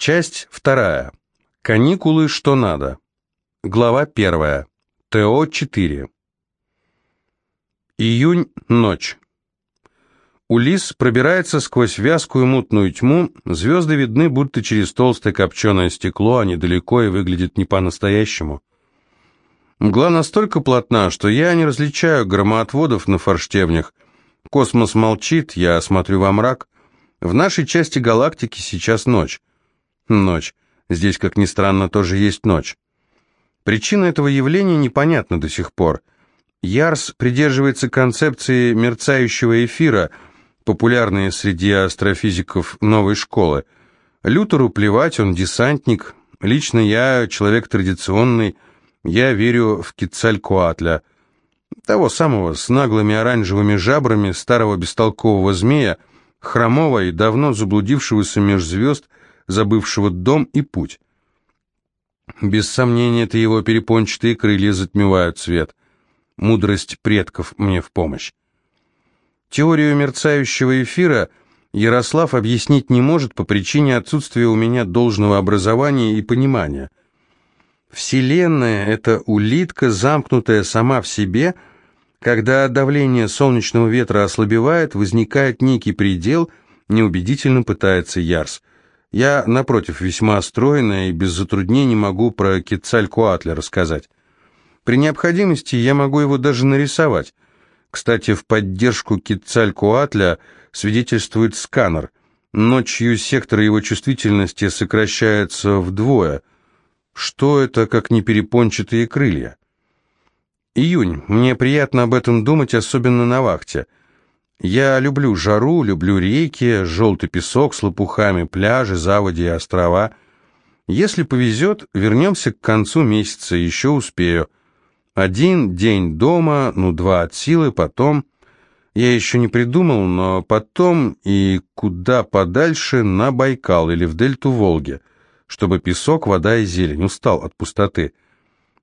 Часть вторая. Каникулы что надо. Глава первая. ТО-4. Июнь, ночь. Улис пробирается сквозь вязкую мутную тьму, звезды видны будто через толстое копченое стекло, а недалеко и выглядит не по-настоящему. Мгла настолько плотна, что я не различаю громоотводов на форштевнях. Космос молчит, я смотрю во мрак. В нашей части галактики сейчас ночь. Ночь. Здесь, как ни странно, тоже есть ночь. Причина этого явления непонятна до сих пор. Ярс придерживается концепции мерцающего эфира – популярные среди астрофизиков новой школы. Лютеру плевать, он десантник. Лично я человек традиционный, я верю в Кицалькоатля, того самого с наглыми оранжевыми жабрами старого бестолкового змея, хромого и давно заблудившегося меж звезд, забывшего дом и путь. Без сомнения, это его перепончатые крылья затмевают свет. Мудрость предков мне в помощь. Теорию мерцающего эфира Ярослав объяснить не может по причине отсутствия у меня должного образования и понимания. Вселенная — это улитка, замкнутая сама в себе. Когда давление солнечного ветра ослабевает, возникает некий предел, неубедительно пытается Ярс. Я, напротив, весьма стройная и без затруднений могу про Кецалькоатля рассказать. При необходимости я могу его даже нарисовать. Кстати, в поддержку Кицалькуатля свидетельствует сканер. Ночью сектор его чувствительности сокращается вдвое. Что это, как не перепончатые крылья? Июнь. Мне приятно об этом думать, особенно на вахте. Я люблю жару, люблю реки, желтый песок с лопухами, пляжи, заводи и острова. Если повезет, вернемся к концу месяца, еще успею. Один день дома, ну два от силы, потом... Я еще не придумал, но потом и куда подальше на Байкал или в дельту Волги, чтобы песок, вода и зелень устал от пустоты.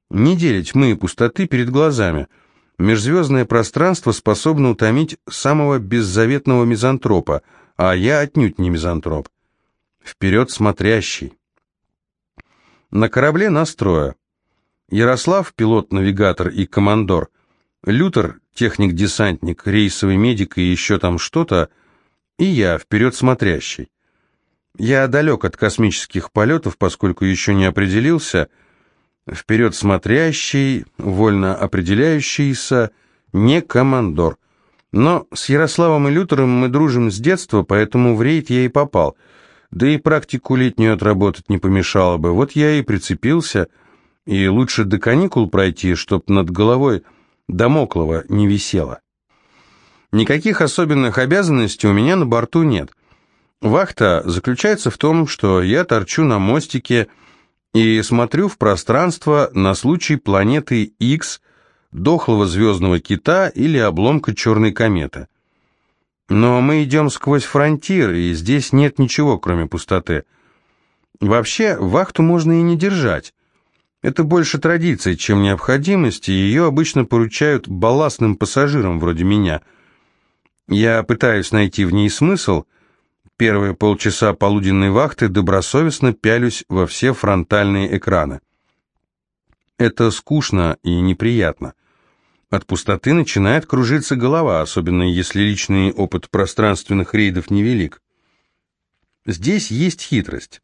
Недели тьмы и пустоты перед глазами. Межзвездное пространство способно утомить самого беззаветного мизантропа, а я отнюдь не мизантроп. Вперед смотрящий. На корабле настроя. Ярослав, пилот-навигатор и командор, Лютер, техник-десантник, рейсовый медик и еще там что-то, и я, вперед смотрящий. Я далек от космических полетов, поскольку еще не определился, вперед смотрящий, вольно определяющийся, не командор. Но с Ярославом и Лютером мы дружим с детства, поэтому в рейд я и попал. Да и практику летнюю отработать не помешало бы. Вот я и прицепился – и лучше до каникул пройти, чтоб над головой домоклого не висело. Никаких особенных обязанностей у меня на борту нет. Вахта заключается в том, что я торчу на мостике и смотрю в пространство на случай планеты X, дохлого звездного кита или обломка черной кометы. Но мы идем сквозь фронтир, и здесь нет ничего, кроме пустоты. Вообще, вахту можно и не держать. Это больше традиция, чем необходимость, и ее обычно поручают балластным пассажирам вроде меня. Я пытаюсь найти в ней смысл. Первые полчаса полуденной вахты добросовестно пялюсь во все фронтальные экраны. Это скучно и неприятно. От пустоты начинает кружиться голова, особенно если личный опыт пространственных рейдов невелик. Здесь есть хитрость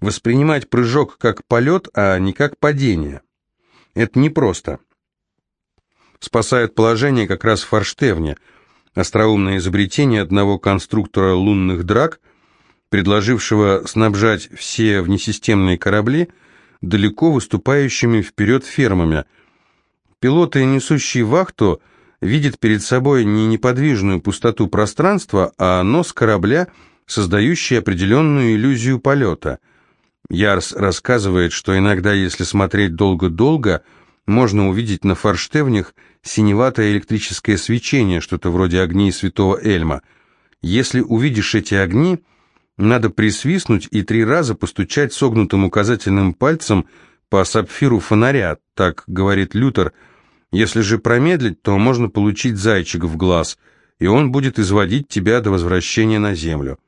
воспринимать прыжок как полет, а не как падение. Это непросто. Спасает положение как раз форштевня, остроумное изобретение одного конструктора лунных драк, предложившего снабжать все внесистемные корабли далеко выступающими вперед фермами. Пилоты, несущие вахту, видят перед собой не неподвижную пустоту пространства, а нос корабля, создающий определенную иллюзию полета – Ярс рассказывает, что иногда, если смотреть долго-долго, можно увидеть на форштевнях синеватое электрическое свечение, что-то вроде огней святого Эльма. Если увидишь эти огни, надо присвистнуть и три раза постучать согнутым указательным пальцем по сапфиру фонаря, так говорит Лютер. Если же промедлить, то можно получить зайчик в глаз, и он будет изводить тебя до возвращения на землю.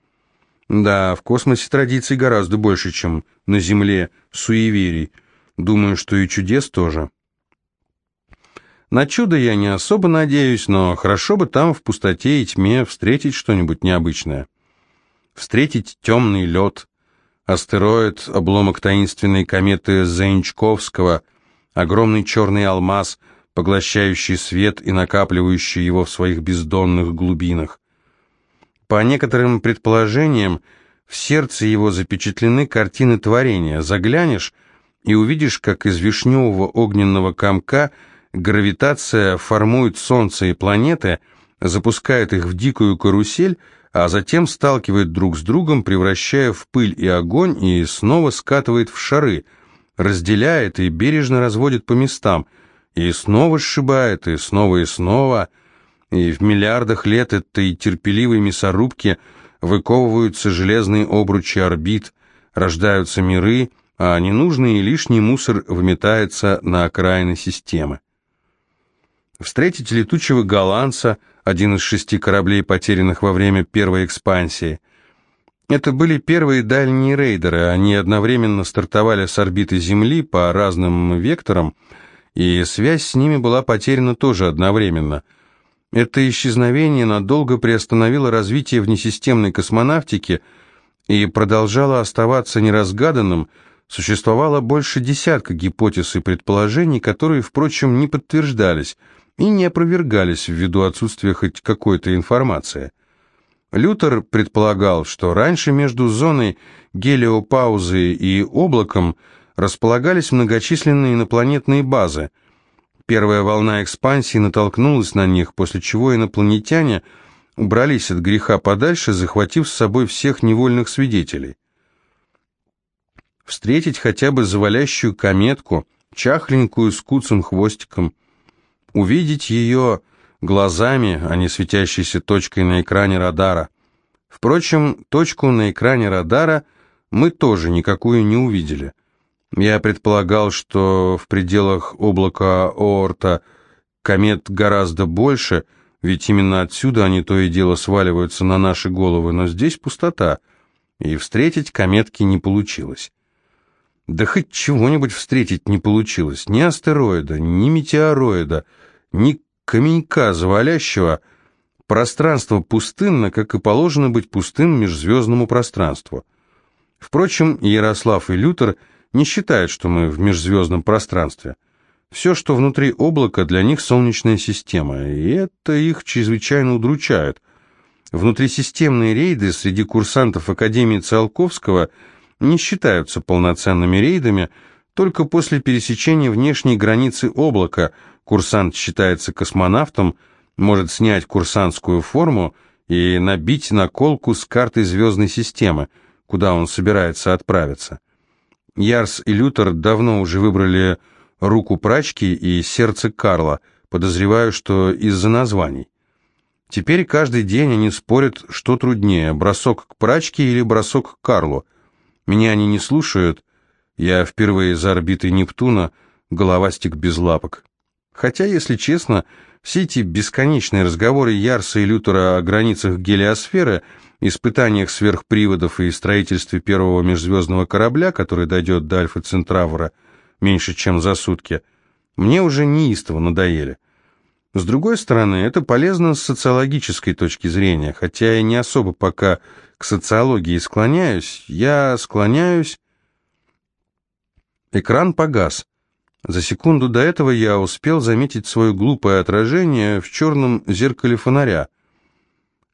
Да, в космосе традиций гораздо больше, чем на Земле суеверий. Думаю, что и чудес тоже. На чудо я не особо надеюсь, но хорошо бы там в пустоте и тьме встретить что-нибудь необычное. Встретить темный лед, астероид, обломок таинственной кометы Заинчковского, огромный черный алмаз, поглощающий свет и накапливающий его в своих бездонных глубинах. По некоторым предположениям, в сердце его запечатлены картины творения. Заглянешь и увидишь, как из вишневого огненного комка – Гравитация формует Солнце и планеты, запускает их в дикую карусель, а затем сталкивает друг с другом, превращая в пыль и огонь, и снова скатывает в шары, разделяет и бережно разводит по местам, и снова сшибает, и снова и снова, и в миллиардах лет этой терпеливой мясорубки выковываются железные обручи орбит, рождаются миры, а ненужный и лишний мусор выметается на окраины системы. Встретить летучего голландца, один из шести кораблей, потерянных во время первой экспансии. Это были первые дальние рейдеры, они одновременно стартовали с орбиты Земли по разным векторам, и связь с ними была потеряна тоже одновременно. Это исчезновение надолго приостановило развитие внесистемной космонавтики и продолжало оставаться неразгаданным, существовало больше десятка гипотез и предположений, которые, впрочем, не подтверждались – и не опровергались ввиду отсутствия хоть какой-то информации. Лютер предполагал, что раньше между зоной гелиопаузы и облаком располагались многочисленные инопланетные базы. Первая волна экспансии натолкнулась на них, после чего инопланетяне убрались от греха подальше, захватив с собой всех невольных свидетелей. Встретить хотя бы завалящую кометку, чахленькую с куцым хвостиком – увидеть ее глазами, а не светящейся точкой на экране радара. Впрочем, точку на экране радара мы тоже никакую не увидели. Я предполагал, что в пределах облака Оорта комет гораздо больше, ведь именно отсюда они то и дело сваливаются на наши головы, но здесь пустота, и встретить кометки не получилось. Да хоть чего-нибудь встретить не получилось. Ни астероида, ни метеороида, ни каменька завалящего. Пространство пустынно, как и положено быть пустым межзвездному пространству. Впрочем, Ярослав и Лютер не считают, что мы в межзвездном пространстве. Все, что внутри облака, для них Солнечная система, и это их чрезвычайно удручает. Внутрисистемные рейды среди курсантов Академии Циолковского – не считаются полноценными рейдами, только после пересечения внешней границы облака курсант считается космонавтом, может снять курсантскую форму и набить наколку с картой звездной системы, куда он собирается отправиться. Ярс и Лютер давно уже выбрали руку прачки и сердце Карла, подозреваю, что из-за названий. Теперь каждый день они спорят, что труднее, бросок к прачке или бросок к Карлу – меня они не слушают. Я впервые за орбитой Нептуна, головастик без лапок. Хотя, если честно, все эти бесконечные разговоры Ярса и Лютера о границах гелиосферы, испытаниях сверхприводов и строительстве первого межзвездного корабля, который дойдет до Альфа Центравра меньше, чем за сутки, мне уже неистово надоели. С другой стороны, это полезно с социологической точки зрения, хотя я не особо пока к социологии склоняюсь, я склоняюсь... Экран погас. За секунду до этого я успел заметить свое глупое отражение в черном зеркале фонаря.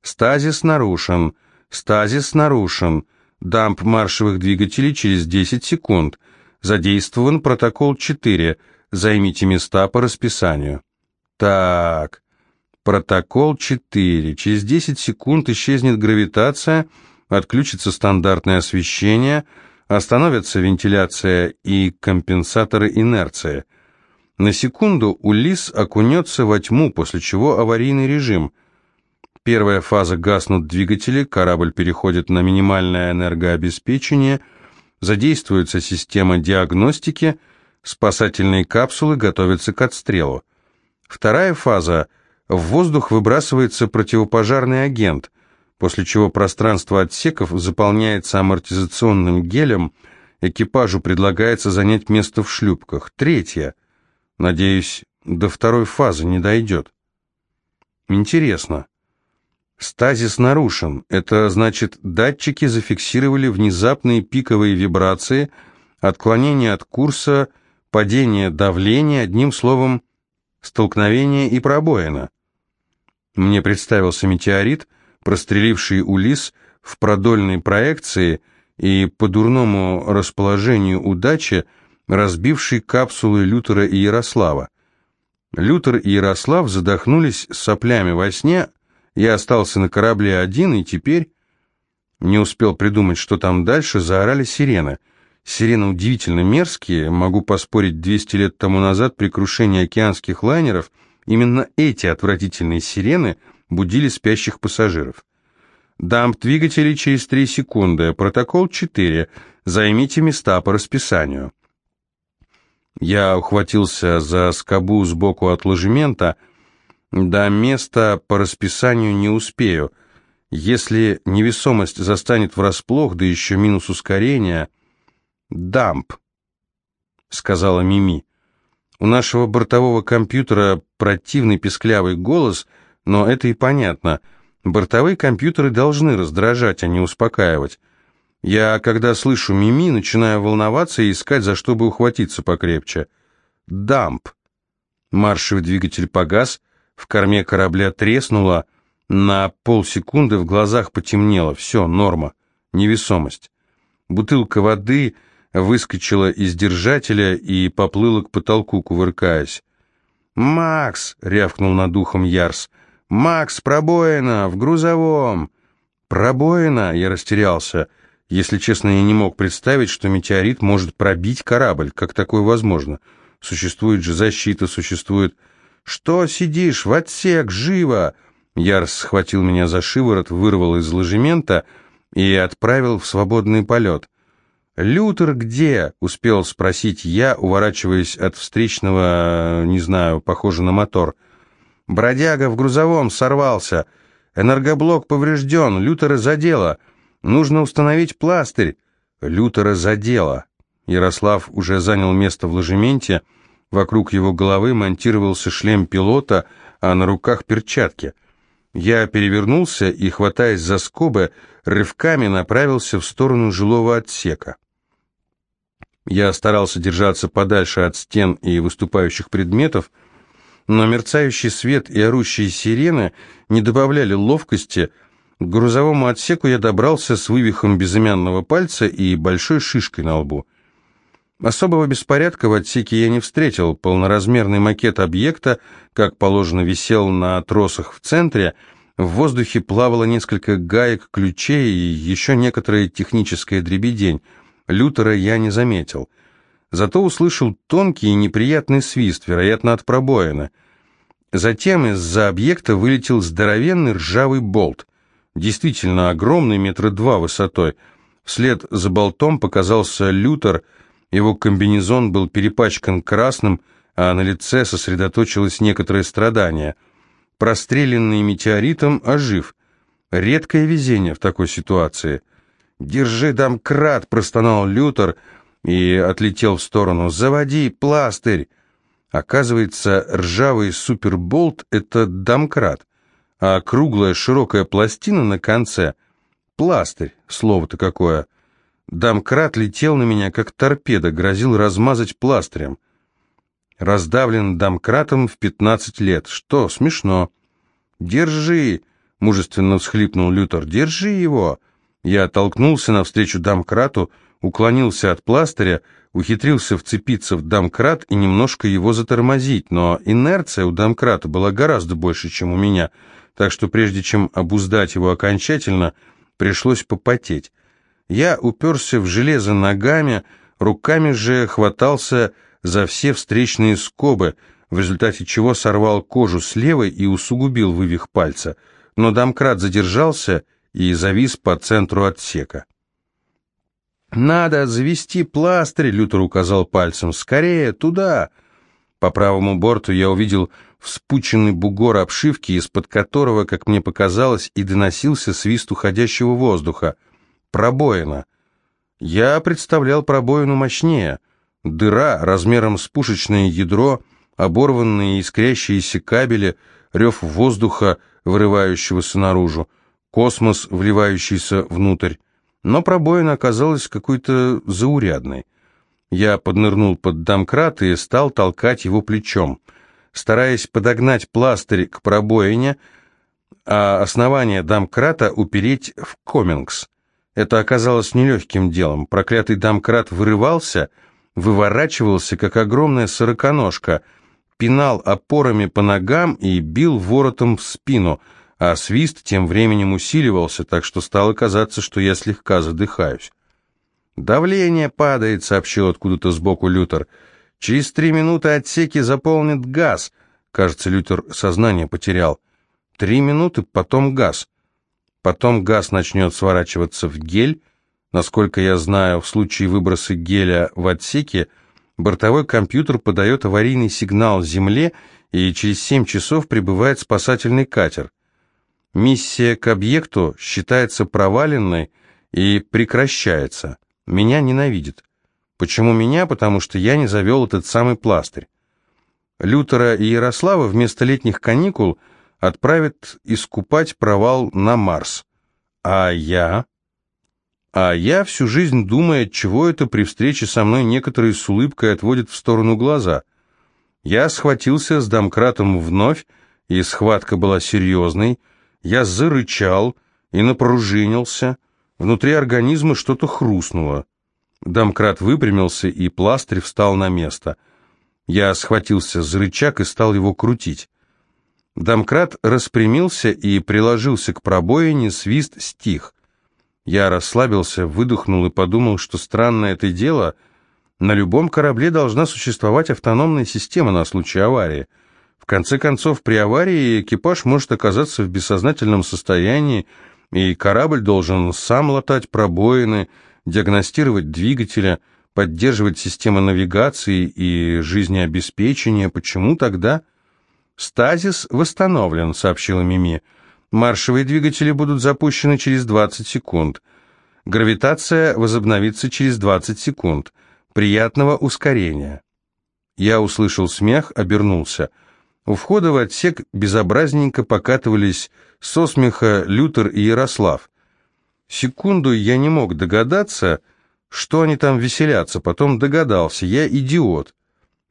Стазис нарушен, стазис нарушен, дамп маршевых двигателей через 10 секунд. Задействован протокол 4, займите места по расписанию. Так, Протокол 4. Через 10 секунд исчезнет гравитация, отключится стандартное освещение, остановятся вентиляция и компенсаторы инерции. На секунду Улис окунется во тьму, после чего аварийный режим. Первая фаза гаснут двигатели, корабль переходит на минимальное энергообеспечение, задействуется система диагностики, спасательные капсулы готовятся к отстрелу. Вторая фаза – в воздух выбрасывается противопожарный агент. после чего пространство отсеков заполняется амортизационным гелем, экипажу предлагается занять место в шлюпках. Третье. Надеюсь, до второй фазы не дойдет. Интересно. Стазис нарушен. Это значит, датчики зафиксировали внезапные пиковые вибрации, отклонение от курса, падение давления, одним словом, столкновение и пробоина. Мне представился метеорит, простреливший Улис в продольной проекции и по дурному расположению удачи, разбивший капсулы Лютера и Ярослава. Лютер и Ярослав задохнулись соплями во сне, я остался на корабле один, и теперь... Не успел придумать, что там дальше, заорали сирены. Сирены удивительно мерзкие, могу поспорить, 200 лет тому назад при крушении океанских лайнеров именно эти отвратительные сирены будили спящих пассажиров. Дамп двигателей через 3 секунды, протокол 4, займите места по расписанию. Я ухватился за скобу сбоку от ложемента. До места по расписанию не успею. Если невесомость застанет врасплох, да еще минус ускорения... «Дамп», — сказала Мими. У нашего бортового компьютера противный песклявый голос, но это и понятно. Бортовые компьютеры должны раздражать, а не успокаивать. Я, когда слышу Мими, начинаю волноваться и искать, за что бы ухватиться покрепче. Дамп. Маршевый двигатель погас, в корме корабля треснуло, на полсекунды в глазах потемнело. Все, норма, невесомость. Бутылка воды выскочила из держателя и поплыла к потолку, кувыркаясь. «Макс!» — рявкнул над ухом Ярс. «Макс, пробоина! В грузовом!» «Пробоина!» — я растерялся. Если честно, я не мог представить, что метеорит может пробить корабль. Как такое возможно? Существует же защита, существует... «Что сидишь? В отсек! Живо!» Ярс схватил меня за шиворот, вырвал из ложемента и отправил в свободный полет. «Лютер где?» — успел спросить я, уворачиваясь от встречного, не знаю, похоже на мотор. «Бродяга в грузовом сорвался. Энергоблок поврежден, Лютера задело». Нужно установить пластырь. Лютера задело. Ярослав уже занял место в ложементе. Вокруг его головы монтировался шлем пилота, а на руках перчатки. Я перевернулся и, хватаясь за скобы, рывками направился в сторону жилого отсека. Я старался держаться подальше от стен и выступающих предметов, но мерцающий свет и орущие сирены не добавляли ловкости, к грузовому отсеку я добрался с вывихом безымянного пальца и большой шишкой на лбу. Особого беспорядка в отсеке я не встретил. Полноразмерный макет объекта, как положено, висел на тросах в центре. В воздухе плавало несколько гаек, ключей и еще некоторая техническая дребедень. Лютера я не заметил. Зато услышал тонкий и неприятный свист, вероятно, от пробоина. Затем из-за объекта вылетел здоровенный ржавый болт. Действительно огромный, метра два высотой. Вслед за болтом показался Лютер, его комбинезон был перепачкан красным, а на лице сосредоточилось некоторое страдание. Простреленный метеоритом ожив. Редкое везение в такой ситуации. «Держи домкрат!» — простонал Лютер и отлетел в сторону. «Заводи пластырь!» Оказывается, ржавый суперболт — это домкрат а круглая широкая пластина на конце — пластырь, слово-то какое. Домкрат летел на меня, как торпеда, грозил размазать пластырем. Раздавлен домкратом в пятнадцать лет. Что, смешно. «Держи!» — мужественно всхлипнул Лютер. «Держи его!» Я толкнулся навстречу домкрату, уклонился от пластыря, ухитрился вцепиться в домкрат и немножко его затормозить, но инерция у домкрата была гораздо больше, чем у меня — так что прежде чем обуздать его окончательно, пришлось попотеть. Я уперся в железо ногами, руками же хватался за все встречные скобы, в результате чего сорвал кожу с левой и усугубил вывих пальца, но домкрат задержался и завис по центру отсека. «Надо завести пластырь», — Лютер указал пальцем, — «скорее, туда!» По правому борту я увидел вспученный бугор обшивки, из-под которого, как мне показалось, и доносился свист уходящего воздуха. Пробоина. Я представлял пробоину мощнее. Дыра размером с пушечное ядро, оборванные искрящиеся кабели, рев воздуха, вырывающегося наружу, космос, вливающийся внутрь. Но пробоина оказалась какой-то заурядной. Я поднырнул под домкрат и стал толкать его плечом — стараясь подогнать пластырь к пробоине, а основание домкрата упереть в комингс. Это оказалось нелегким делом. Проклятый домкрат вырывался, выворачивался, как огромная сороконожка, пинал опорами по ногам и бил воротом в спину, а свист тем временем усиливался, так что стало казаться, что я слегка задыхаюсь. «Давление падает», — сообщил откуда-то сбоку Лютер. Через три минуты отсеки заполнит газ. Кажется, Лютер сознание потерял. Три минуты, потом газ. Потом газ начнет сворачиваться в гель. Насколько я знаю, в случае выброса геля в отсеке бортовой компьютер подает аварийный сигнал Земле, и через семь часов прибывает спасательный катер. Миссия к объекту считается проваленной и прекращается. Меня ненавидит. Почему меня? Потому что я не завел этот самый пластырь. Лютера и Ярослава вместо летних каникул отправят искупать провал на Марс. А я? А я всю жизнь думаю, чего это при встрече со мной некоторые с улыбкой отводят в сторону глаза. Я схватился с домкратом вновь, и схватка была серьезной. Я зарычал и напружинился. Внутри организма что-то хрустнуло. Домкрат выпрямился, и пластырь встал на место. Я схватился за рычаг и стал его крутить. Домкрат распрямился и приложился к пробоине, свист стих. Я расслабился, выдохнул и подумал, что странное это дело, на любом корабле должна существовать автономная система на случай аварии. В конце концов, при аварии экипаж может оказаться в бессознательном состоянии, и корабль должен сам латать пробоины, диагностировать двигателя, поддерживать системы навигации и жизнеобеспечения. Почему тогда? «Стазис восстановлен», — сообщила Мими. «Маршевые двигатели будут запущены через 20 секунд. Гравитация возобновится через 20 секунд. Приятного ускорения». Я услышал смех, обернулся. У входа в отсек безобразненько покатывались со смеха Лютер и Ярослав. Секунду я не мог догадаться, что они там веселятся, потом догадался, я идиот.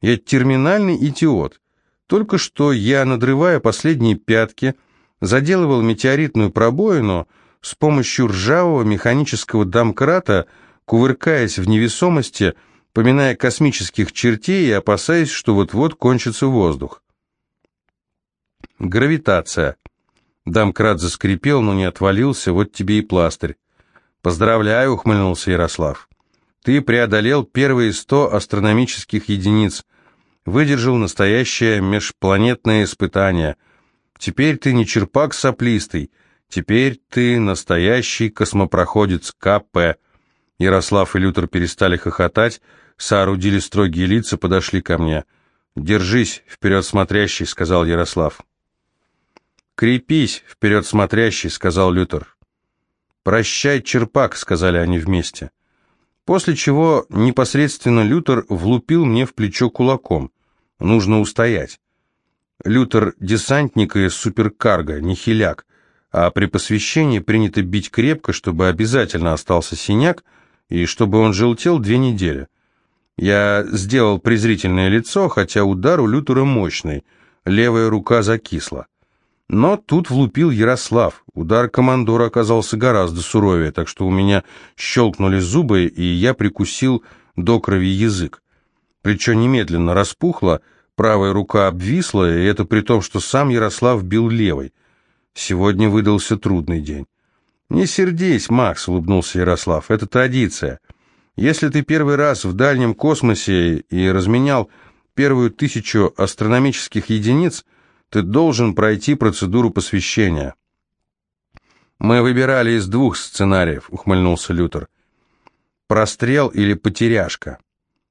Я терминальный идиот. Только что я, надрывая последние пятки, заделывал метеоритную пробоину с помощью ржавого механического домкрата, кувыркаясь в невесомости, поминая космических чертей и опасаясь, что вот-вот кончится воздух. Гравитация. Домкрат заскрипел, но не отвалился, вот тебе и пластырь. «Поздравляю», — ухмыльнулся Ярослав. «Ты преодолел первые сто астрономических единиц, выдержал настоящее межпланетное испытание. Теперь ты не черпак соплистый, теперь ты настоящий космопроходец КП». Ярослав и Лютер перестали хохотать, соорудили строгие лица, подошли ко мне. «Держись, вперед смотрящий», — сказал Ярослав. «Крепись, вперед смотрящий», — сказал Лютер. «Прощай, черпак», — сказали они вместе. После чего непосредственно Лютер влупил мне в плечо кулаком. Нужно устоять. Лютер — десантник и суперкарго, не хиляк, а при посвящении принято бить крепко, чтобы обязательно остался синяк и чтобы он желтел две недели. Я сделал презрительное лицо, хотя удар у Лютера мощный, левая рука закисла. Но тут влупил Ярослав. Удар командора оказался гораздо суровее, так что у меня щелкнули зубы, и я прикусил до крови язык. Плечо немедленно распухло, правая рука обвисла, и это при том, что сам Ярослав бил левой. Сегодня выдался трудный день. «Не сердись, Макс», — улыбнулся Ярослав, — «это традиция. Если ты первый раз в дальнем космосе и разменял первую тысячу астрономических единиц, ты должен пройти процедуру посвящения». «Мы выбирали из двух сценариев», — ухмыльнулся Лютер. «Прострел или потеряшка.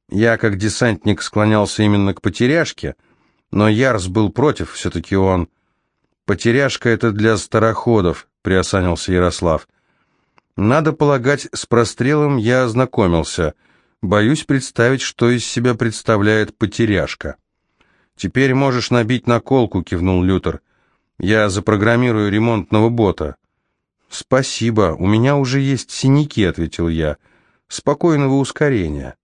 Я, как десантник, склонялся именно к потеряшке, но Ярс был против, все-таки он... «Потеряшка — это для староходов», — приосанился Ярослав. «Надо полагать, с прострелом я ознакомился. Боюсь представить, что из себя представляет потеряшка». «Теперь можешь набить наколку», — кивнул Лютер. «Я запрограммирую ремонтного бота». «Спасибо, у меня уже есть синяки», — ответил я. «Спокойного ускорения».